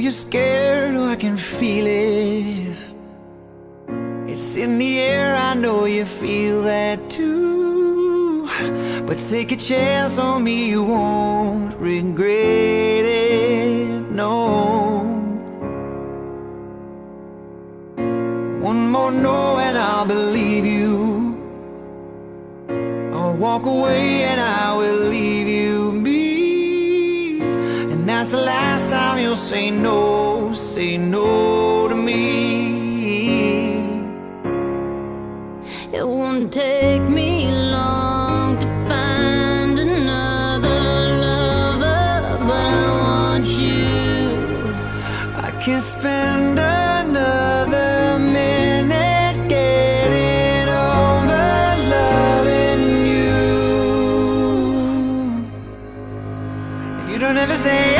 you're scared, oh, I can feel it. It's in the air, I know you feel that too. But take a chance on me, you won't regret it, no. One more no, and I'll believe you. I'll walk away, and I will leave you that's the last time you'll say no, say no to me. It won't take me long to find another lover, but I want you. I can't spend another minute getting over loving you. If you don't ever say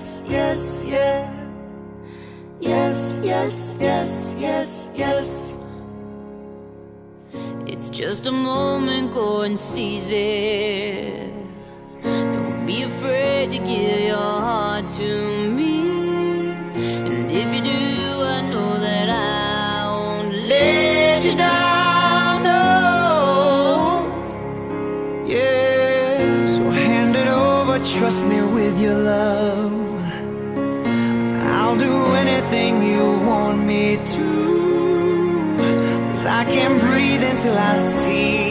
yes, yes, yeah. Yes, yes, yes, yes, yes. It's just a moment, go and seize it. Don't be afraid to give your heart to me. And if you do, I know that I won't let you down. No. Yeah, so hand it over, trust me with your love. Do anything you want me to. Cause I can't breathe until I see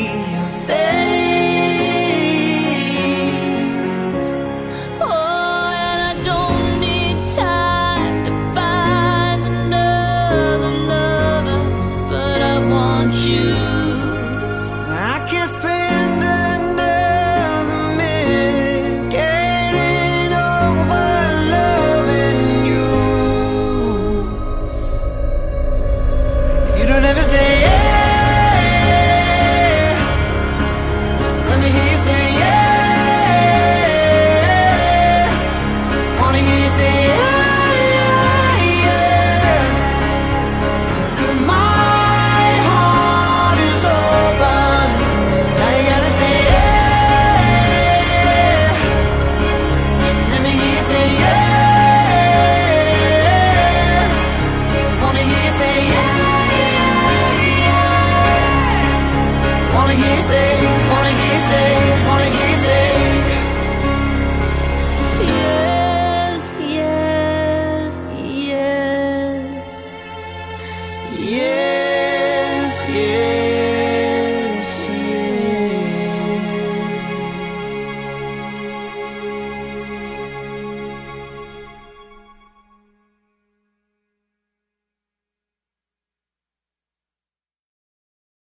stay, wanna get stay